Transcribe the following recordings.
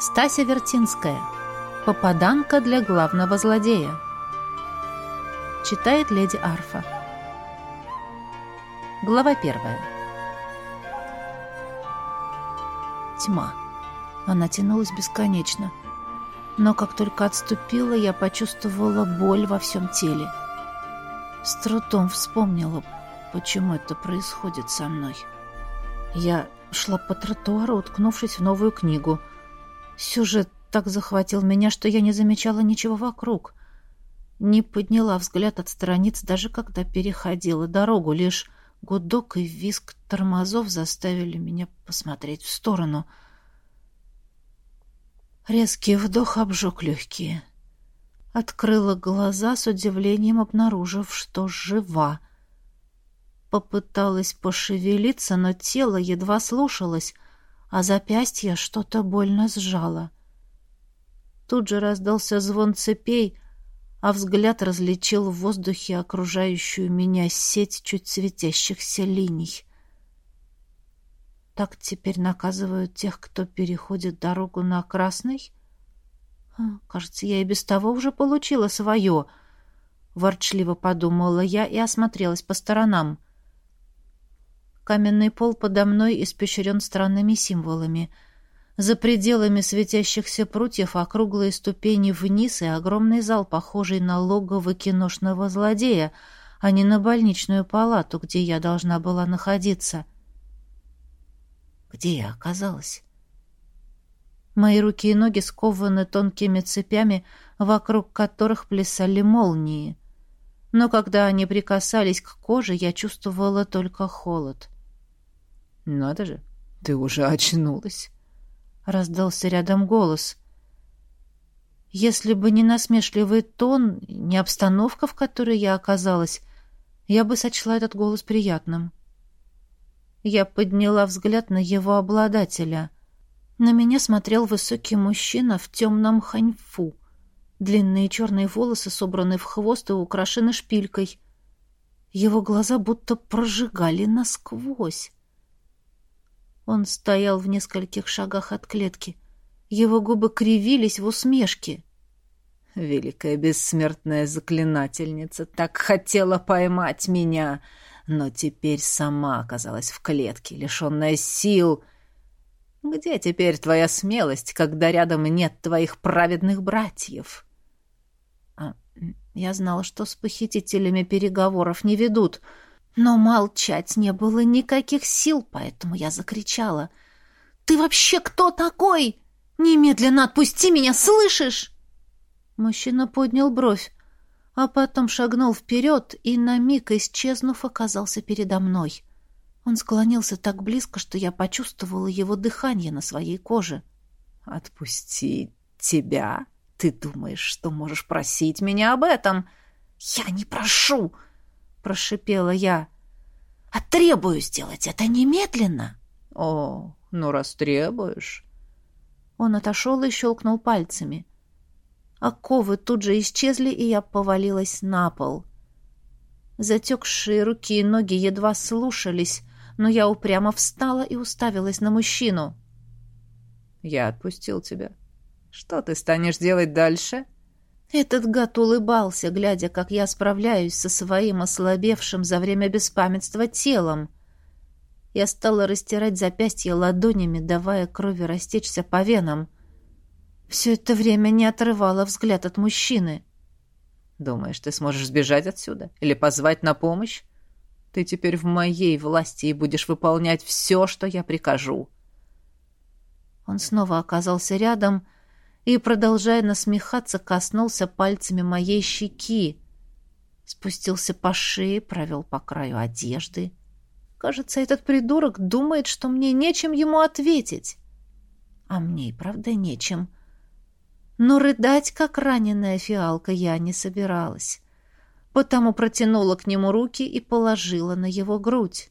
Стася Вертинская. Попаданка для главного злодея. Читает леди Арфа. Глава первая. Тьма. Она тянулась бесконечно. Но как только отступила, я почувствовала боль во всем теле. С трудом вспомнила, почему это происходит со мной. Я шла по тротуару, уткнувшись в новую книгу — Сюжет так захватил меня, что я не замечала ничего вокруг. Не подняла взгляд от страниц, даже когда переходила дорогу. Лишь гудок и визг тормозов заставили меня посмотреть в сторону. Резкий вдох обжег легкие. Открыла глаза с удивлением, обнаружив, что жива. Попыталась пошевелиться, но тело едва слушалось — а запястье что-то больно сжало. Тут же раздался звон цепей, а взгляд различил в воздухе окружающую меня сеть чуть светящихся линий. Так теперь наказывают тех, кто переходит дорогу на красный? А, кажется, я и без того уже получила свое. Ворчливо подумала я и осмотрелась по сторонам — Каменный пол подо мной испещрен странными символами. За пределами светящихся прутьев округлые ступени вниз и огромный зал, похожий на логово киношного злодея, а не на больничную палату, где я должна была находиться. Где я оказалась? Мои руки и ноги скованы тонкими цепями, вокруг которых плясали молнии. Но когда они прикасались к коже, я чувствовала только холод. «Надо же, ты уже очнулась!» Раздался рядом голос. Если бы не насмешливый тон, не обстановка, в которой я оказалась, я бы сочла этот голос приятным. Я подняла взгляд на его обладателя. На меня смотрел высокий мужчина в темном ханьфу. Длинные черные волосы собраны в хвост и украшены шпилькой. Его глаза будто прожигали насквозь. Он стоял в нескольких шагах от клетки. Его губы кривились в усмешке. Великая бессмертная заклинательница так хотела поймать меня, но теперь сама оказалась в клетке, лишенная сил. Где теперь твоя смелость, когда рядом нет твоих праведных братьев? А, я знала, что с похитителями переговоров не ведут — но молчать не было никаких сил, поэтому я закричала. «Ты вообще кто такой? Немедленно отпусти меня, слышишь?» Мужчина поднял бровь, а потом шагнул вперед и, на миг исчезнув, оказался передо мной. Он склонился так близко, что я почувствовала его дыхание на своей коже. «Отпусти тебя? Ты думаешь, что можешь просить меня об этом?» «Я не прошу!» — прошипела я. «А требую сделать это немедленно!» «О, ну раз требуешь...» Он отошел и щелкнул пальцами. Оковы тут же исчезли, и я повалилась на пол. Затекшие руки и ноги едва слушались, но я упрямо встала и уставилась на мужчину. «Я отпустил тебя. Что ты станешь делать дальше?» Этот гад улыбался, глядя, как я справляюсь со своим ослабевшим за время беспамятства телом. Я стала растирать запястья ладонями, давая крови растечься по венам. Все это время не отрывала взгляд от мужчины. «Думаешь, ты сможешь сбежать отсюда? Или позвать на помощь? Ты теперь в моей власти и будешь выполнять все, что я прикажу». Он снова оказался рядом, — и, продолжая насмехаться, коснулся пальцами моей щеки. Спустился по шее, провел по краю одежды. Кажется, этот придурок думает, что мне нечем ему ответить. А мне и правда нечем. Но рыдать, как раненая фиалка, я не собиралась. Потому протянула к нему руки и положила на его грудь.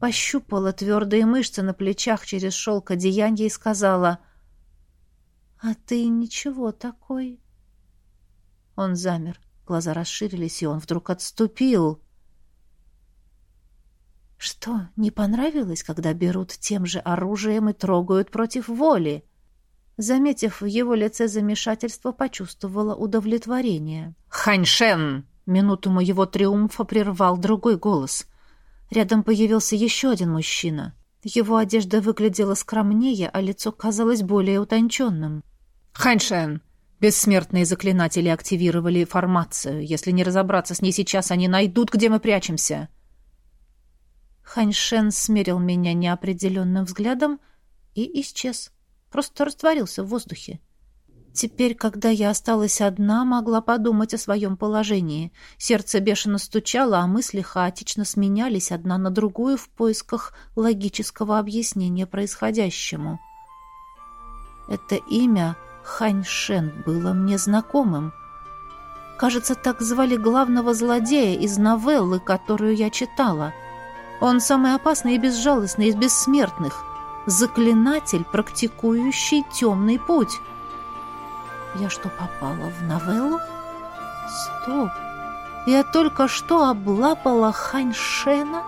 Пощупала твердые мышцы на плечах через шелк одеяния и сказала — «А ты ничего такой?» Он замер, глаза расширились, и он вдруг отступил. «Что, не понравилось, когда берут тем же оружием и трогают против воли?» Заметив в его лице замешательство, почувствовала удовлетворение. «Ханьшен!» Минуту моего триумфа прервал другой голос. Рядом появился еще один мужчина. Его одежда выглядела скромнее, а лицо казалось более утонченным. «Ханьшен!» Бессмертные заклинатели активировали формацию. Если не разобраться с ней сейчас, они найдут, где мы прячемся. Ханьшен смерил меня неопределенным взглядом и исчез. Просто растворился в воздухе. Теперь, когда я осталась одна, могла подумать о своем положении. Сердце бешено стучало, а мысли хаотично сменялись одна на другую в поисках логического объяснения происходящему. Это имя Ханьшен было мне знакомым. Кажется, так звали главного злодея из новеллы, которую я читала. Он самый опасный и безжалостный из бессмертных. Заклинатель, практикующий темный путь. Я что, попала в новеллу? Стоп! Я только что облапала Ханьшена?